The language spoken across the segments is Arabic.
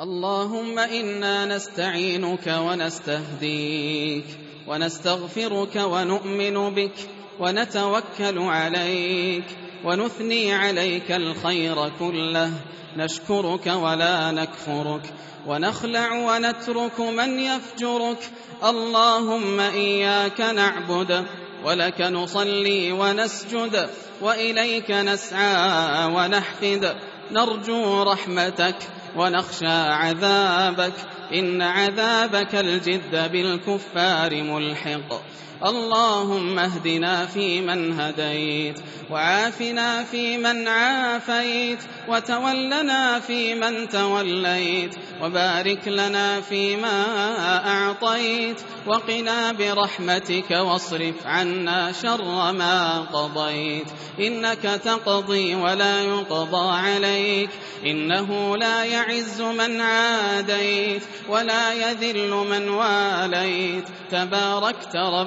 اللهم إنا نستعينك ونستهديك ونستغفرك ونؤمن بك ونتوكل عليك ونثني عليك الخير كله. نشكرك ولا نكفرك. ونخلع ونترك من يفجرك. اللهم إياك نعبد ولك نصلي ونسجد وإليك نسعى ونحفد. نرجو رحمتك ونخشى عذابك إن عذابك الجد بالكفار ملحق. اللهم اهدنا فيمن هديت وعافنا فيمن عافيت وتولنا فيمن توليت وبارك لنا فيما أعطيت وقنا برحمتك واصرف عنا شر ما قضيت. إنك تقضي ولا يقضى عليك إنه لا يعز من عاديت ولا يذل من واليت. تباركت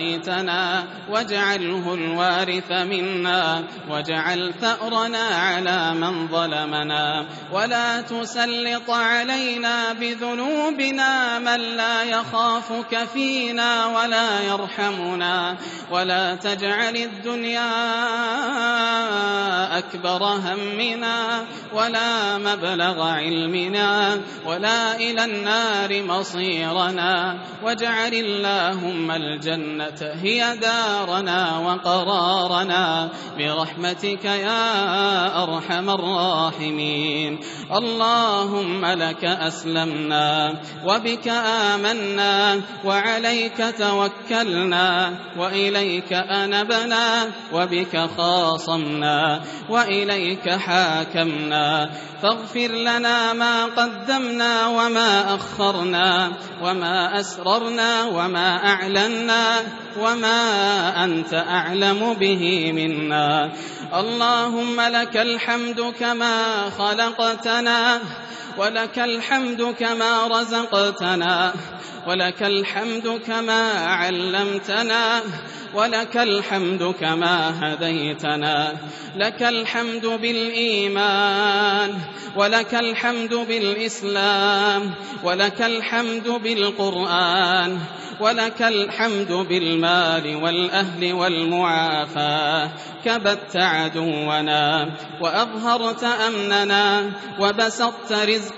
أبقيتنا واجعله الوارث منا واجعل ثأرنا على من ظلمنا ولا تسلط علينا بذنوبنا من لا يخافك فينا ولا يرحمنا ولا تجعل الدنيا أكبر همنا ولا مبلغ علمنا ولا إلى النار مصيرنا واجعل اللهم الجنة هي دارنا وقرارنا. برحمتك يا أرحم الراحمين. اللهم لك أسلمنا وبك آمنا وعليك توكلنا وإليك أنبنا وبك خاصمنا وإليك حاكمنا. فاغفر لنا ما قدمنا وما أخرنا وما أسررنا وما أعلنا وما أنت أعلم به منا. اللهم لك الحمد كما خلقتنا. ولك الحمد كما رزقتنا ولك الحمد كما علمتنا ولك الحمد كما هديتنا لك الحمد بالإيمان ولك الحمد بالإسلام ولك الحمد بالقرآن ولك الحمد بالمال والأهل والمعافاة كبت عدونا وأظهرت أمننا وبسطت رزقنا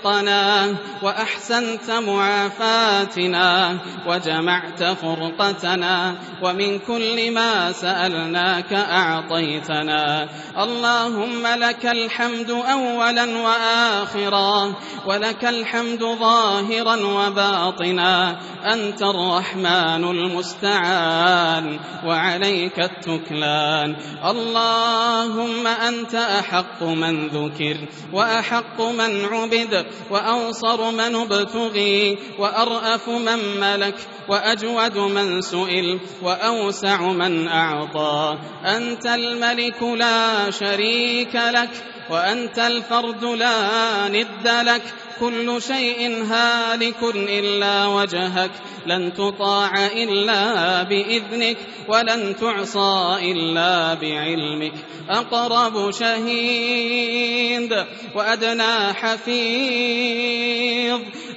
وأحسنت معافاتنا وجمعت فرقتنا ومن كل ما سألناك أعطيتنا. اللهم لك الحمد أولا وآخرا ولك الحمد ظاهرا وباطنا. أنت الرحمن المستعان وعليك التكلان. اللهم أنت أحق من ذكر وأحق من عبد وأوصر من ابتغي وأرأف من ملك وأجود من سئل وأوسع من أعطى. أنت الملك لا شريك لك وأنت الفرد لا ند لك كل شيء هالك إلا وجهك لن تطاع إلا بإذنك ولن تعصى إلا بعلمك. أقرب شهيد وأدنى حفيظ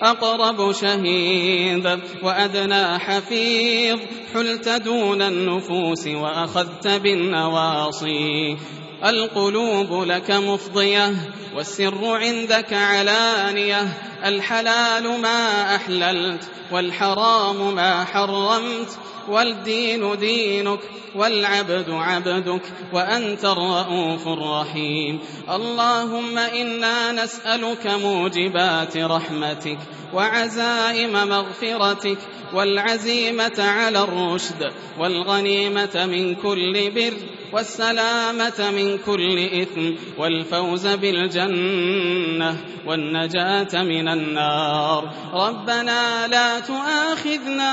أقرب شهيد وأدنى حفيظ حلت دون النفوس وأخذت بالنواصي. القلوب لك مفضية والسر عندك علانية الحلال ما أحللت والحرام ما حرمت والدين دينك والعبد عبدك وأنت الرؤوف الرحيم اللهم إنا نسألك موجبات رحمتك وعزائم مغفرتك والعزيمة على الرشد والغنيمة من كل بر والسلامة من كل إثم والفوز بالجنة والنجاة من النار. ربنا لا تؤاخذنا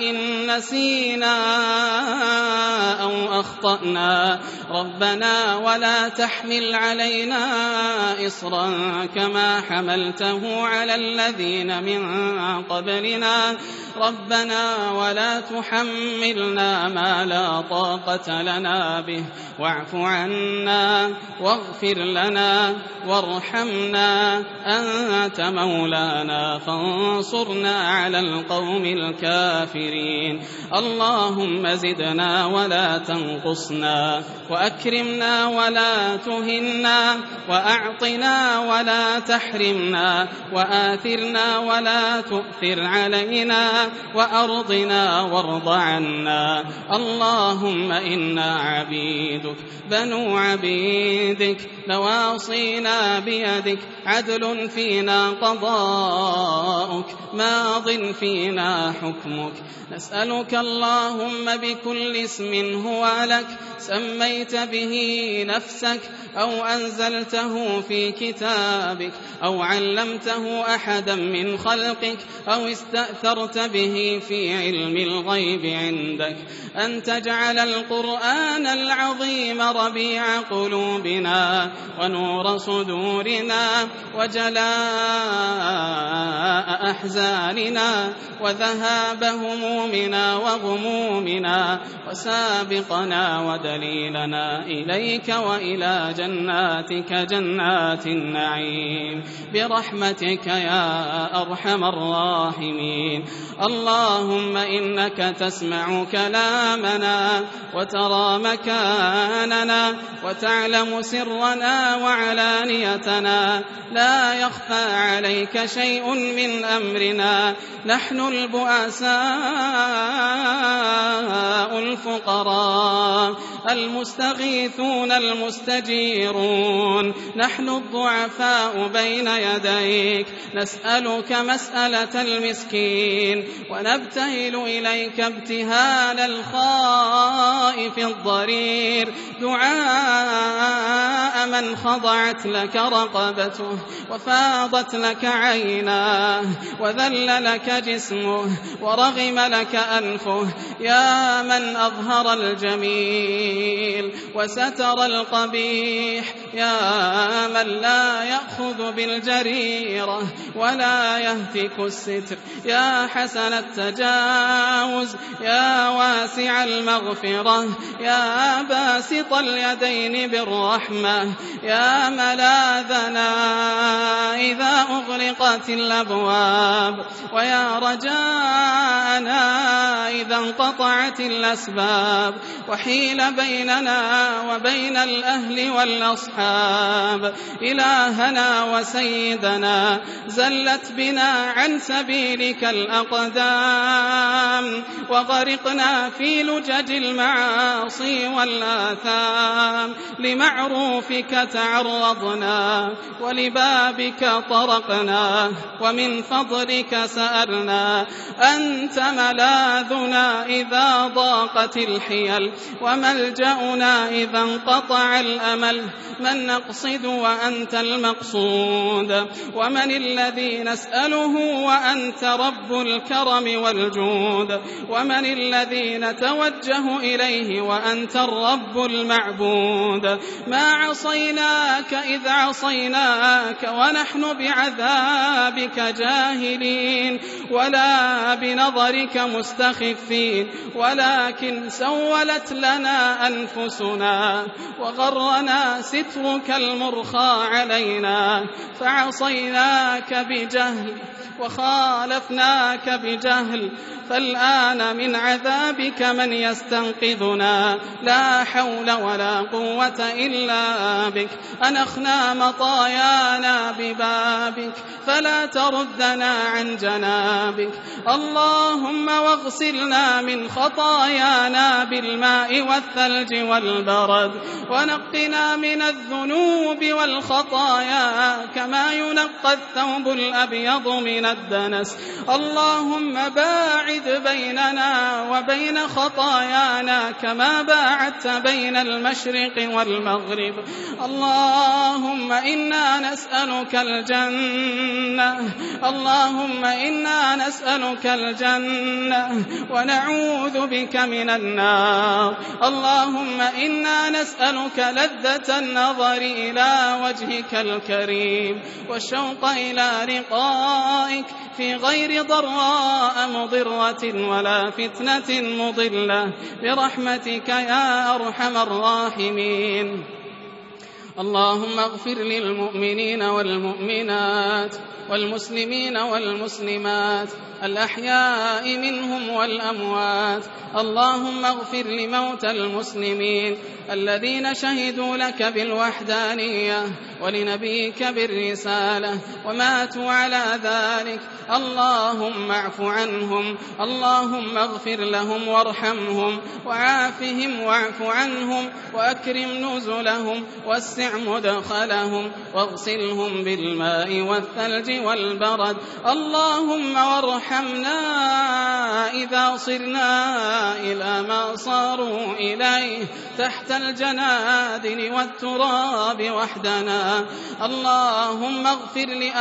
إن نسينا أو أخطأنا. ربنا ولا تحمل علينا إصرا كما حملته على الذين من قبلنا. ربنا ولا تحملنا ما لا طاقة لنا به. واعف عنا واغفر لنا وارحمنا أنت مولانا فانصرنا على القوم الكافرين. اللهم زدنا ولا تنقصنا وأكرمنا ولا تهنا وأعطنا ولا تحرمنا وآثرنا ولا تؤثر علينا وأرضنا وارض عنا. اللهم إنا عبيدك بنو عبيدك نواصينا بيدك عدل فينا قضاؤك ماض فينا حكمك. نسألك اللهم بكل اسم هو لك سميت به نفسك أو أنزلته في كتابك أو علمته أحدا من خلقك أو استأثرت به في علم الغيب عندك. أن تجعل القرآن العظيم ربيع قلوبنا ونور صدورنا وجلاء أحزاننا وذهاب همومنا وغمومنا وسابقنا ودليلنا إليك وإلى جناتك جنات النعيم برحمتك يا أرحم الراحمين اللهم إنك تسمع كلامنا وترى مكاننا وتعلم سرنا وعلانيتنا لا يخفى عليك شيء من أمرنا نحن البؤساء الفقراء المستغيثون المستجيرون نحن الضعفاء بين يديك نسألك مسألة المسكين ونبتهل إليك ابتهال الخائف الضرير دعاء من خضعت لك رقبته وفاضت لك عيناه وذل لك جسمه ورغم لك أنفه يا من أظهر الجميل وستر القبيح يا من لا يأخذ بالجريرة ولا يهتك الستر يا حسن التجاوز يا واسع المغفرة يا باسط اليدين بالرحمة. يا ملاذنا إذا أغلقت الأبواب. ويا رجاءنا إذا انقطعت الأسباب. وحيل بيننا وبين الأهل والأصحاب. إلهنا وسيدنا زلت بنا عن سبيلك الأقدام. وغرقنا في لجج المعاصي والآثام. لمعروفك تعرضنا ولبابك طرقنا ومن فضلك سألنا. أنت ملاذنا إذا ضاقت الحيل وملجأنا إذا انقطع الأمل. من نقصد وأنت المقصود. ومن الذي نسأله وأنت رب الكرم والجود. ومن الذي نتوجه إليه وأنت الرب المعبود. ما عصيناك إذ عصيناك ونحن بعذابك جاهلين. ولا بنظرك مستخفين ولكن سولت لنا أنفسنا وغرنا ست سترك المرخى علينا فعصيناك بجهل وخالفناك بجهل فالآن من عذابك من يستنقذنا؟ لا حول ولا قوة إلا بك أنخنا مطايانا ببابك فلا تردنا عن جنابك اللهم واغسلنا من خطايانا بالماء والثلج والبرد ونقنا من والخطايا كما ينقى الثوب الأبيض من الدنس. اللهم باعد بيننا وبين خطايانا كما باعدت بين المشرق والمغرب. اللهم إنا نسألك الجنة. اللهم إنا نسألك الجنة. ونعوذ بك من النار. اللهم إنا نسألك لذة النظر إلى وجهك الكريم والشوق إلى لقائك في غير ضراء مضرة ولا فتنة مضلة برحمتك يا أرحم الراحمين. اللهم اغفر للمؤمنين والمؤمنات والمسلمين والمسلمات الأحياء منهم والأموات اللهم اغفر لموتى المسلمين الذين شهدوا لك بالوحدانية ولنبيك بالرسالة وماتوا على ذلك. اللهم اعف عنهم اللهم اغفر لهم وارحمهم وعافهم واعف عنهم وأكرم نزلهم واسع مدخلهم واغسلهم بالماء والثلج والبرد. اللهم وارحمنا إذا صرنا إلى ما صاروا إليه تحت الجنادل والتراب وحدنا. اللهم اغفر لآبائنا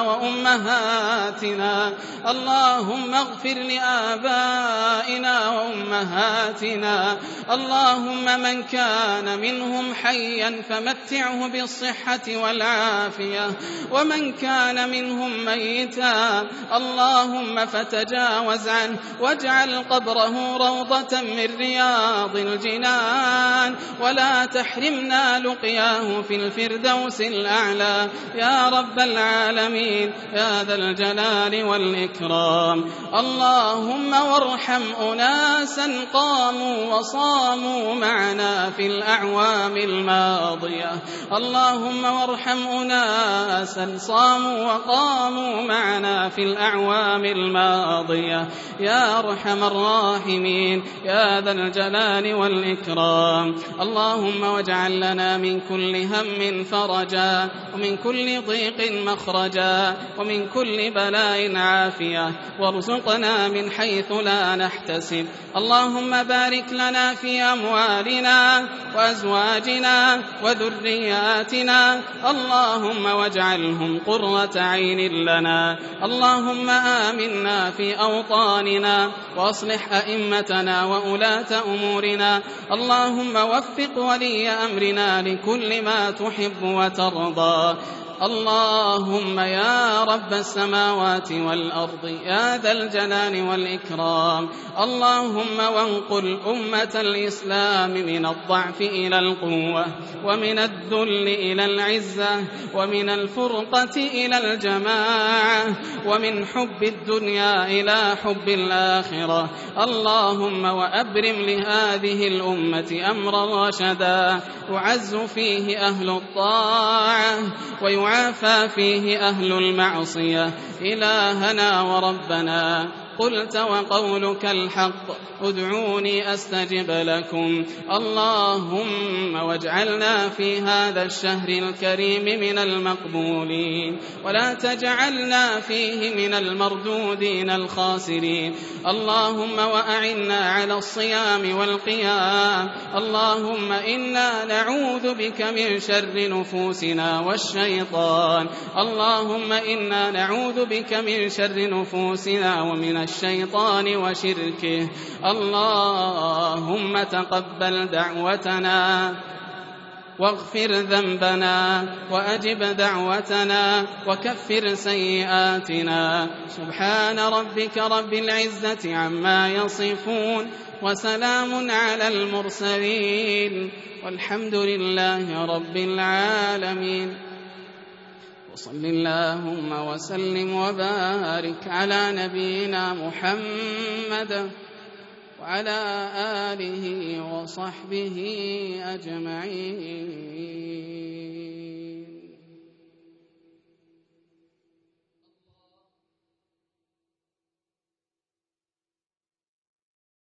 وأمهاتنا. اللهم اغفر لآبائنا وأمهاتنا. اللهم من كان منهم حيا فمتعه بالصحة والعافية. ومن كان منهم ميتا اللهم فتجاوز عنه واجعل قبره روضة من رياض الجنان. ولا تحرمنا لقياه في الفردوس الأعلى. يا رب العالمين يا ذا الجلال والإكرام. اللهم وارحم أناسا قاموا وصاموا معنا في الأعوام الماضية. اللهم وارحم أناسا صاموا وقاموا معنا في الأعوام الماضية. يا أرحم الراحمين يا ذا الجلال والإكرام. اللهم واجعل لنا من كل هم فرجا ومن كل ضيق مخرجا ومن كل بلاء عافية وارزقنا من حيث لا نحتسب اللهم بارك لنا في أموالنا وأزواجنا وذرياتنا اللهم واجعلهم قرة عين لنا اللهم آمنا في أوطاننا وأصلح أئمتنا وأولاة أمورنا اللهم وفق ولي أمرنا لكل ما تحب وترضى. اللهم يا رب السماوات والأرض يا ذا الجلال والإكرام. اللهم وانقل أمة الإسلام من الضعف إلى القوة ومن الذل إلى العزة ومن الفرقة إلى الجماعة ومن حب الدنيا إلى حب الآخرة. اللهم وأبرم لهذه الأمة أمرا رشدا يعز فيه أهل الطاعة ويعافى فيه أهل المعصية. إلهنا وربنا. قلت وقولك الحق. ادعوني أستجب لكم. اللهم واجعلنا في هذا الشهر الكريم من المقبولين. ولا تجعلنا فيه من المردودين الخاسرين. اللهم وأعنا على الصيام والقيام. اللهم إنا نعوذ بك من شر نفوسنا والشيطان. اللهم إنا نعوذ بك من شر نفوسنا ومن الشيطان وشركه. اللهم تقبل دعوتنا واغفر ذنبنا وأجب دعوتنا وكفر سيئاتنا. سبحان ربك رب العزة عما يصفون وسلام على المرسلين. والحمد لله رب العالمين. وصل اللهم وسلم وبارك على نبينا محمد وعلى آله وصحبه أجمعين.